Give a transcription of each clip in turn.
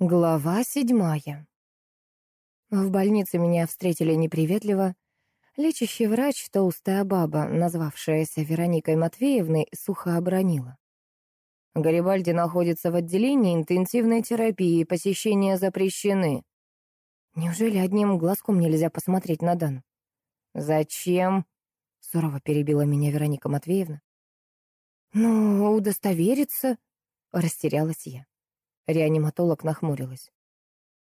Глава седьмая. В больнице меня встретили неприветливо. Лечащий врач, толстая баба, назвавшаяся Вероникой Матвеевной, сухо обронила. Гарибальди находится в отделении интенсивной терапии, посещения запрещены. Неужели одним глазком нельзя посмотреть на Дану? «Зачем?» — сурово перебила меня Вероника Матвеевна. «Ну, удостовериться», — растерялась я. Реаниматолог нахмурилась.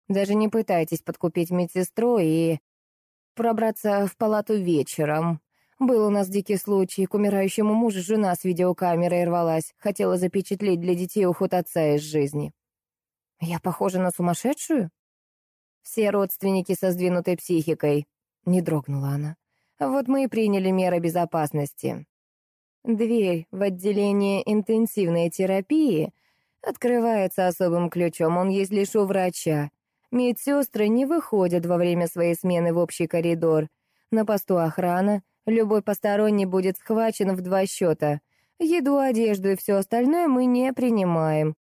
Даже не пытайтесь подкупить медсестру и пробраться в палату вечером. Был у нас дикий случай. К умирающему мужу жена с видеокамерой рвалась. Хотела запечатлеть для детей уход отца из жизни. Я похожа на сумасшедшую? Все родственники со сдвинутой психикой. Не дрогнула она. Вот мы и приняли меры безопасности. Дверь в отделение интенсивной терапии — Открывается особым ключом, он есть лишь у врача. Медсестры не выходят во время своей смены в общий коридор. На посту охрана. Любой посторонний будет схвачен в два счета. Еду, одежду и все остальное мы не принимаем.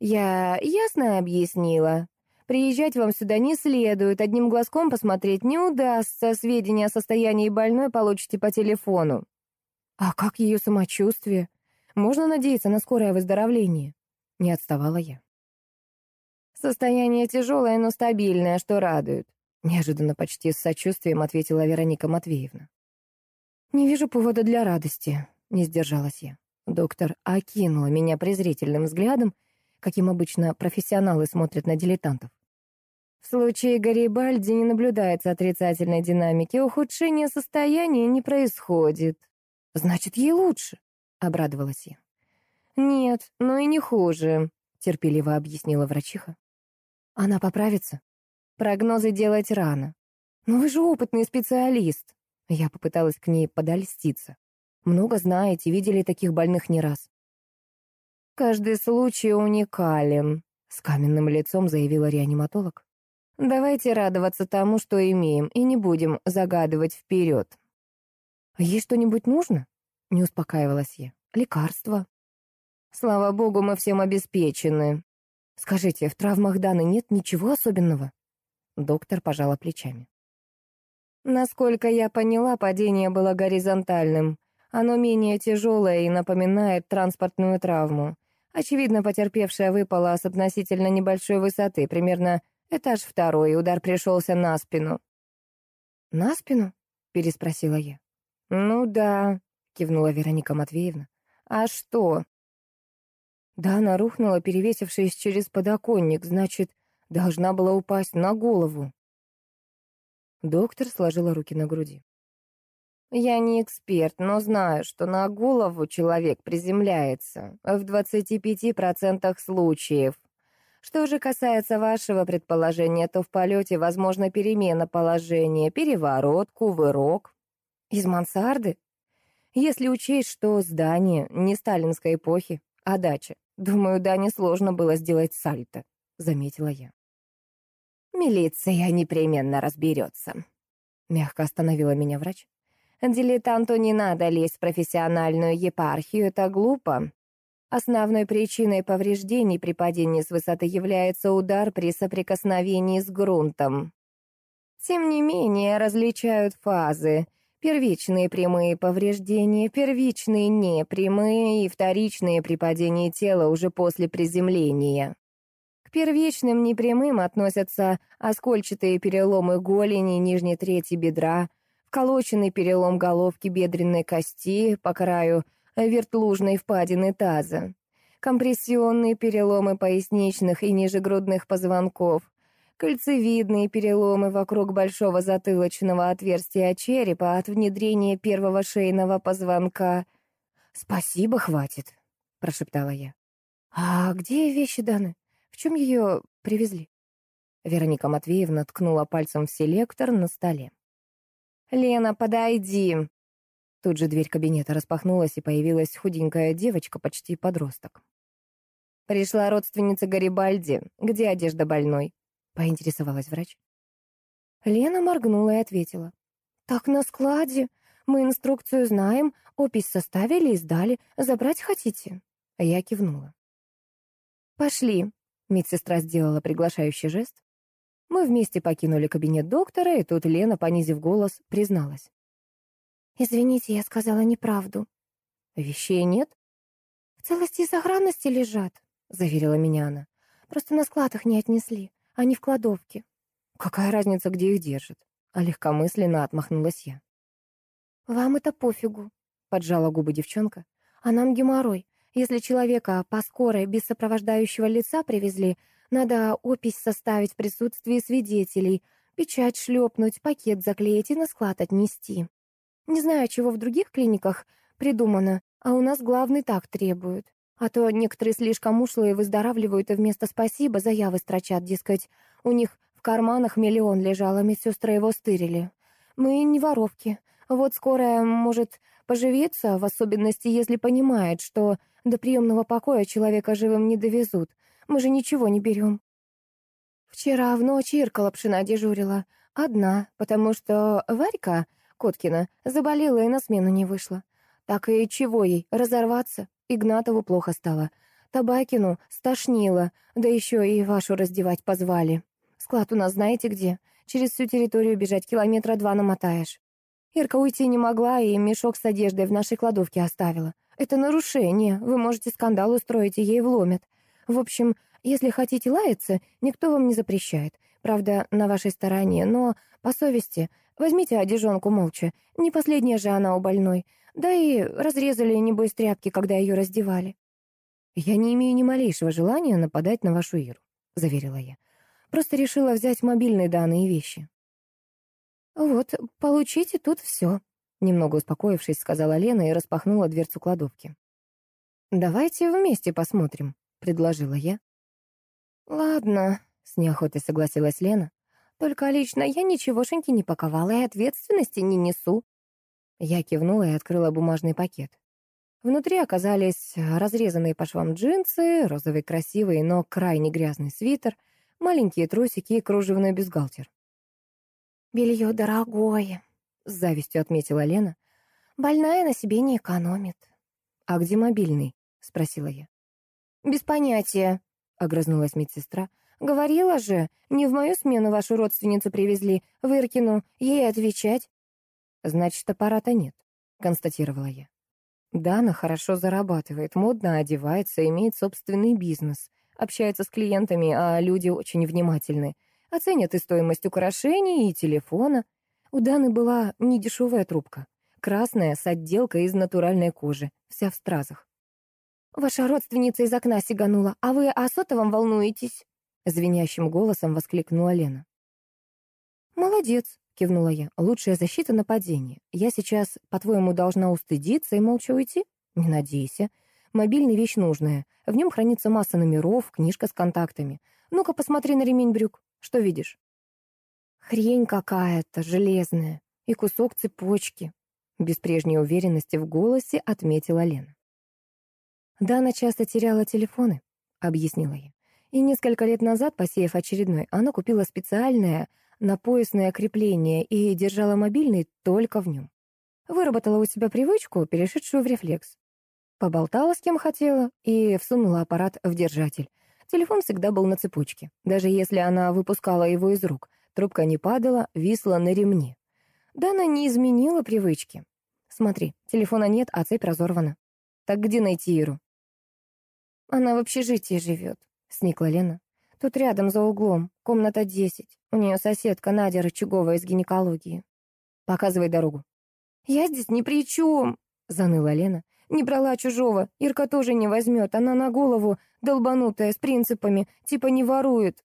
Я ясно объяснила. Приезжать вам сюда не следует, одним глазком посмотреть не удастся, сведения о состоянии больной получите по телефону. А как ее самочувствие? Можно надеяться на скорое выздоровление? Не отставала я. «Состояние тяжелое, но стабильное, что радует», — неожиданно почти с сочувствием ответила Вероника Матвеевна. «Не вижу повода для радости», — не сдержалась я. Доктор окинула меня презрительным взглядом, каким обычно профессионалы смотрят на дилетантов. В случае Гарибальди не наблюдается отрицательной динамики, ухудшение состояния не происходит. «Значит, ей лучше», — обрадовалась я. «Нет, но и не хуже», — терпеливо объяснила врачиха. «Она поправится? Прогнозы делать рано. Но вы же опытный специалист». Я попыталась к ней подольститься. «Много знаете, видели таких больных не раз». «Каждый случай уникален», — с каменным лицом заявила реаниматолог. «Давайте радоваться тому, что имеем, и не будем загадывать вперед». «Ей что-нибудь нужно?» — не успокаивалась я. «Лекарства?» Слава богу, мы всем обеспечены. Скажите, в травмах Даны нет ничего особенного? Доктор пожала плечами. Насколько я поняла, падение было горизонтальным. Оно менее тяжелое и напоминает транспортную травму. Очевидно, потерпевшая выпала с относительно небольшой высоты, примерно этаж второй, и удар пришелся на спину. «На спину?» — переспросила я. «Ну да», — кивнула Вероника Матвеевна. «А что? Да, она рухнула, перевесившись через подоконник, значит, должна была упасть на голову. Доктор сложила руки на груди. «Я не эксперт, но знаю, что на голову человек приземляется в 25% случаев. Что же касается вашего предположения, то в полете возможна перемена положения, переворот, кувырок. Из мансарды? Если учесть, что здание не сталинской эпохи, а дача, Думаю, да, несложно было сделать сальто, заметила я. Милиция непременно разберется. Мягко остановила меня врач. Дилетанту не надо лезть в профессиональную епархию, это глупо. Основной причиной повреждений при падении с высоты является удар при соприкосновении с грунтом. Тем не менее, различают фазы — Первичные прямые повреждения, первичные непрямые и вторичные при падении тела уже после приземления. К первичным непрямым относятся оскольчатые переломы голени, нижней трети бедра, вколоченный перелом головки бедренной кости по краю вертлужной впадины таза, компрессионные переломы поясничных и нижегрудных позвонков, кольцевидные переломы вокруг большого затылочного отверстия черепа от внедрения первого шейного позвонка. «Спасибо, хватит», — прошептала я. «А где вещи Даны? В чем ее привезли?» Вероника Матвеевна ткнула пальцем в селектор на столе. «Лена, подойди!» Тут же дверь кабинета распахнулась, и появилась худенькая девочка, почти подросток. «Пришла родственница Гарибальди. Где одежда больной?» — поинтересовалась врач. Лена моргнула и ответила. «Так на складе. Мы инструкцию знаем, опись составили и сдали. Забрать хотите?» Я кивнула. «Пошли», — Медсестра сделала приглашающий жест. Мы вместе покинули кабинет доктора, и тут Лена, понизив голос, призналась. «Извините, я сказала неправду». «Вещей нет?» «В целости и сохранности лежат», — заверила меня она. «Просто на складах не отнесли, а не в кладовке». «Какая разница, где их держат?» А легкомысленно отмахнулась я. «Вам это пофигу», — поджала губы девчонка. «А нам геморрой. Если человека по скорой без сопровождающего лица привезли, надо опись составить в присутствии свидетелей, печать шлепнуть, пакет заклеить и на склад отнести. Не знаю, чего в других клиниках придумано, а у нас главный так требует. А то некоторые слишком ушлые выздоравливают и вместо «спасибо» заявы строчат, дескать, у них в карманах миллион лежал, а медсестры его стырили. Мы не воровки. Вот скорая может поживиться, в особенности, если понимает, что до приемного покоя человека живым не довезут. Мы же ничего не берем. Вчера в ночь Ирка Лапшина дежурила. Одна, потому что Варька Коткина заболела и на смену не вышла. Так и чего ей, разорваться? Игнатову плохо стало. Табакину стошнило, да еще и вашу раздевать позвали. Склад у нас знаете где? Через всю территорию бежать километра два намотаешь. Ирка уйти не могла и мешок с одеждой в нашей кладовке оставила. Это нарушение, вы можете скандал устроить, и ей вломят. В общем, если хотите лаяться, никто вам не запрещает. Правда, на вашей стороне, но по совести возьмите одежонку молча. Не последняя же она у больной. Да и разрезали, небось, тряпки, когда ее раздевали. «Я не имею ни малейшего желания нападать на вашу Иру», — заверила я. «Просто решила взять мобильные данные и вещи». «Вот, получите тут все», — немного успокоившись, сказала Лена и распахнула дверцу кладовки. «Давайте вместе посмотрим», — предложила я. «Ладно», — с неохотой согласилась Лена. «Только лично я ничегошеньки не паковала и ответственности не несу». Я кивнула и открыла бумажный пакет. Внутри оказались разрезанные по швам джинсы, розовый красивый, но крайне грязный свитер, маленькие трусики и кружевной бюстгальтер. «Белье дорогое», — с завистью отметила Лена. «Больная на себе не экономит». «А где мобильный?» — спросила я. «Без понятия», — огрызнулась медсестра. «Говорила же, не в мою смену вашу родственницу привезли, в Иркину, ей отвечать». «Значит, аппарата нет», — констатировала я. Дана хорошо зарабатывает, модно одевается, имеет собственный бизнес, общается с клиентами, а люди очень внимательны. Оценят и стоимость украшений, и телефона. У Даны была недешевая трубка. Красная, с отделкой из натуральной кожи, вся в стразах. «Ваша родственница из окна сиганула, а вы о сотовом волнуетесь?» Звенящим голосом воскликнула Лена. «Молодец», — кивнула я. «Лучшая защита нападения. Я сейчас, по-твоему, должна устыдиться и молча уйти? Не надейся. Мобильный вещь нужная. В нем хранится масса номеров, книжка с контактами. Ну-ка, посмотри на ремень брюк. Что видишь?» «Хрень какая-то, железная. И кусок цепочки», — без прежней уверенности в голосе отметила Лена. Дана часто теряла телефоны, объяснила я. И несколько лет назад, посеяв очередной, она купила специальное напоясное крепление и держала мобильный только в нем. Выработала у себя привычку, перешедшую в рефлекс. Поболтала с кем хотела и всунула аппарат в держатель. Телефон всегда был на цепочке. Даже если она выпускала его из рук, трубка не падала, висла на ремне. Дана не изменила привычки. Смотри, телефона нет, а цепь разорвана. Так где найти Иру? «Она в общежитии живет», — сникла Лена. «Тут рядом, за углом, комната 10. У нее соседка Надя Рычагова из гинекологии». «Показывай дорогу». «Я здесь ни при чем», — заныла Лена. «Не брала чужого. Ирка тоже не возьмет. Она на голову долбанутая, с принципами. Типа не ворует».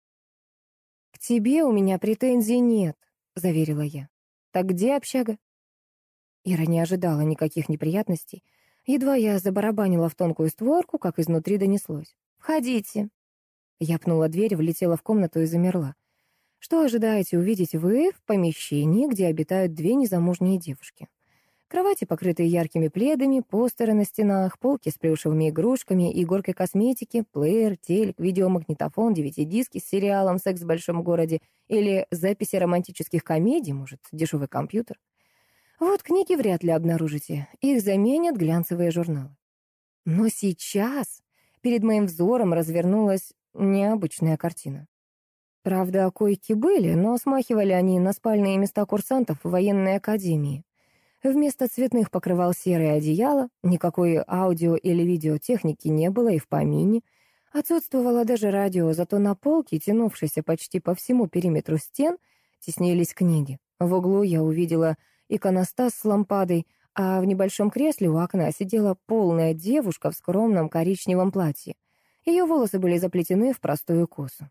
«К тебе у меня претензий нет», — заверила я. «Так где общага?» Ира не ожидала никаких неприятностей, Едва я забарабанила в тонкую створку, как изнутри донеслось. «Входите». Я пнула дверь, влетела в комнату и замерла. Что ожидаете увидеть вы в помещении, где обитают две незамужние девушки? Кровати, покрытые яркими пледами, постеры на стенах, полки с плюшевыми игрушками и горкой косметики, плеер, телек, видеомагнитофон, DVD-диски с сериалом «Секс в большом городе» или записи романтических комедий, может, дешевый компьютер. Вот книги вряд ли обнаружите, их заменят глянцевые журналы. Но сейчас перед моим взором развернулась необычная картина. Правда, койки были, но смахивали они на спальные места курсантов военной академии. Вместо цветных покрывал серое одеяло, никакой аудио или видеотехники не было и в помине. Отсутствовало даже радио, зато на полке, тянувшейся почти по всему периметру стен, теснились книги. В углу я увидела иконостас с лампадой, а в небольшом кресле у окна сидела полная девушка в скромном коричневом платье. Ее волосы были заплетены в простую косу.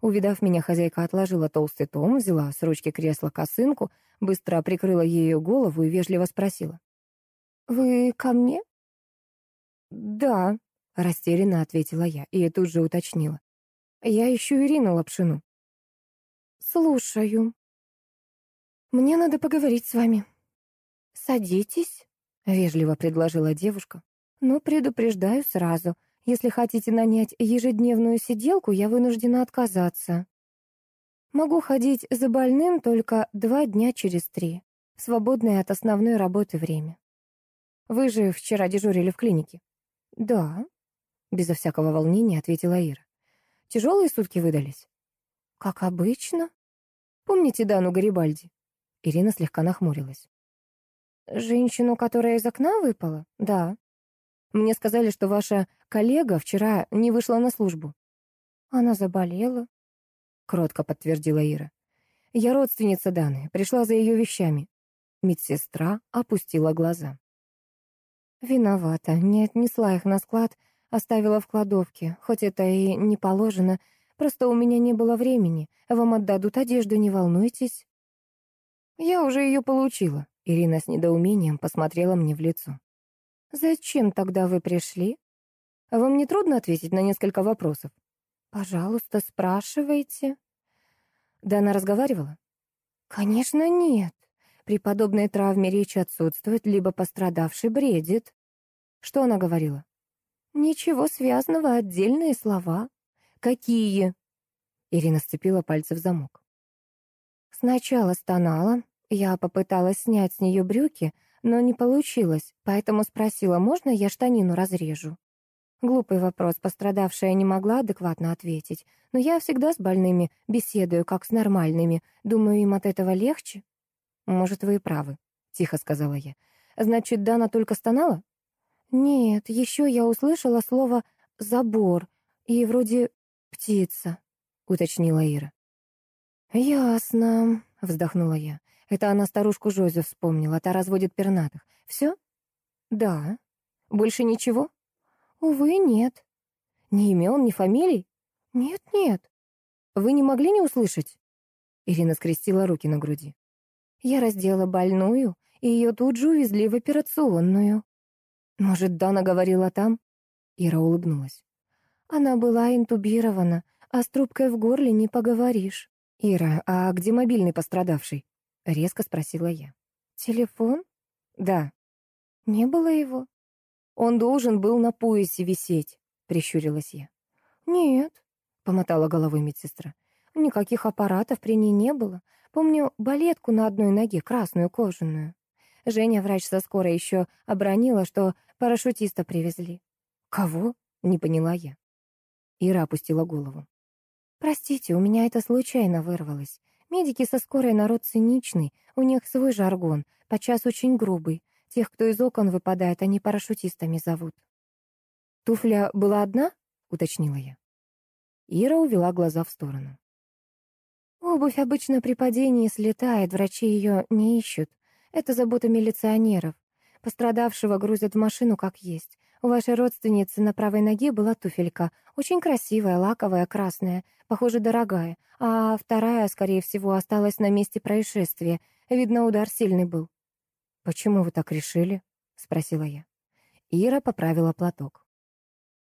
Увидав меня, хозяйка отложила толстый том, взяла с ручки кресла косынку, быстро прикрыла ею голову и вежливо спросила. «Вы ко мне?» «Да», — растерянно ответила я и тут же уточнила. «Я ищу Ирину Лапшину». «Слушаю». «Мне надо поговорить с вами». «Садитесь», — вежливо предложила девушка. «Но предупреждаю сразу — если хотите нанять ежедневную сиделку, я вынуждена отказаться. Могу ходить за больным только два дня через три, свободное от основной работы время. Вы же вчера дежурили в клинике? Да, безо всякого волнения ответила Ира. Тяжелые сутки выдались? Как обычно. Помните Дану Гарибальди? Ирина слегка нахмурилась. Женщину, которая из окна выпала? Да. Мне сказали, что ваша коллега вчера не вышла на службу. Она заболела, кротко подтвердила Ира. Я родственница Даны, пришла за ее вещами. Медсестра опустила глаза. Виновата, не отнесла их на склад, оставила в кладовке, хоть это и не положено, просто у меня не было времени. Вам отдадут одежду, не волнуйтесь. Я уже ее получила. Ирина с недоумением посмотрела мне в лицо. «Зачем тогда вы пришли? Вам не трудно ответить на несколько вопросов?» «Пожалуйста, спрашивайте». Да она разговаривала? «Конечно, нет. При подобной травме речь отсутствует, либо пострадавший бредит». Что она говорила? «Ничего связанного, отдельные слова». «Какие?» Ирина сцепила пальцы в замок. Сначала стонала, я попыталась снять с нее брюки, но не получилось, поэтому спросила, можно я штанину разрежу. Глупый вопрос, пострадавшая не могла адекватно ответить, но я всегда с больными беседую, как с нормальными, думаю, им от этого легче. «Может, вы и правы», — тихо сказала я. «Значит, Дана только стонала?» «Нет, еще я услышала слово «забор» и вроде «птица», — уточнила Ира. «Ясно», — вздохнула я. Это она старушку Жозю вспомнила, та разводит пернатых. Все? Да. Больше ничего? Увы, нет. Ни имен, ни фамилий? Нет, нет. Вы не могли не услышать? Ирина скрестила руки на груди. Я раздела больную, и ее тут же увезли в операционную. Может, Дана говорила там? Ира улыбнулась. Она была интубирована, а с трубкой в горле не поговоришь. Ира, а где мобильный пострадавший? — резко спросила я. «Телефон?» «Да». «Не было его?» «Он должен был на поясе висеть», — прищурилась я. «Нет», — помотала головой медсестра. «Никаких аппаратов при ней не было. Помню балетку на одной ноге, красную, кожаную. Женя, врач со скорой, еще обронила, что парашютиста привезли». «Кого?» — не поняла я. Ира опустила голову. «Простите, у меня это случайно вырвалось. Медики со скорой народ циничный, у них свой жаргон, подчас очень грубый. Тех, кто из окон выпадает, они парашютистами зовут. «Туфля была одна?» — уточнила я. Ира увела глаза в сторону. «Обувь обычно при падении слетает, врачи ее не ищут. Это забота милиционеров. Пострадавшего грузят в машину как есть. У вашей родственницы на правой ноге была туфелька, очень красивая, лаковая, красная, похоже, дорогая, а вторая, скорее всего, осталась на месте происшествия. Видно, удар сильный был. «Почему вы так решили?» — спросила я. Ира поправила платок.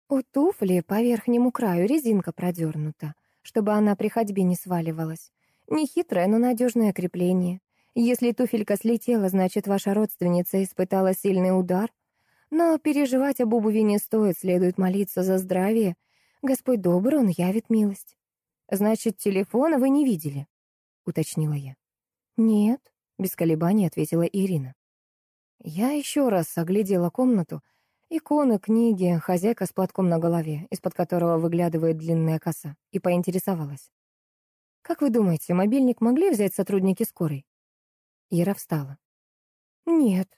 У туфли по верхнему краю резинка продернута, чтобы она при ходьбе не сваливалась. Нехитрое, но надежное крепление. Если туфелька слетела, значит, ваша родственница испытала сильный удар, но переживать об обуви не стоит, следует молиться за здравие. Господь добр, он явит милость. Значит, телефона вы не видели? Уточнила я. Нет, без колебаний ответила Ирина. Я еще раз оглядела комнату. Иконы, книги, хозяйка с платком на голове, из-под которого выглядывает длинная коса, и поинтересовалась. «Как вы думаете, мобильник могли взять сотрудники скорой?» Ира встала. «Нет,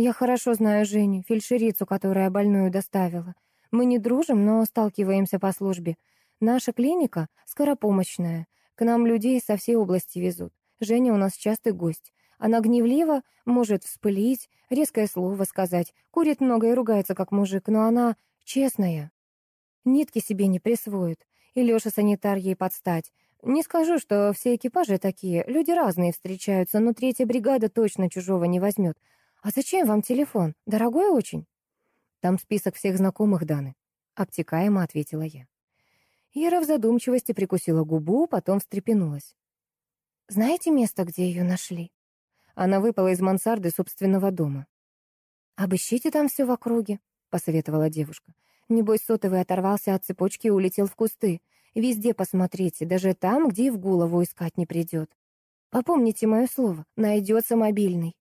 я хорошо знаю Женю, фельдшерицу, которая больную доставила. Мы не дружим, но сталкиваемся по службе. Наша клиника скоропомощная. К нам людей со всей области везут. Женя у нас частый гость. Она гневлива, может вспылить, резкое слово сказать, курит много и ругается, как мужик, но она честная. Нитки себе не присвоит. И Лёша санитар ей подстать. Не скажу, что все экипажи такие, люди разные встречаются, но третья бригада точно чужого не возьмет. А зачем вам телефон? Дорогой очень? Там список всех знакомых Даны. Обтекаемо ответила я. Ира в задумчивости прикусила губу, потом встрепенулась. «Знаете место, где ее нашли?» Она выпала из мансарды собственного дома. «Обыщите там все в округе», — посоветовала девушка. «Небось, сотовый оторвался от цепочки и улетел в кусты. Везде посмотрите, даже там, где и в голову искать не придет. Попомните мое слово, найдется мобильный».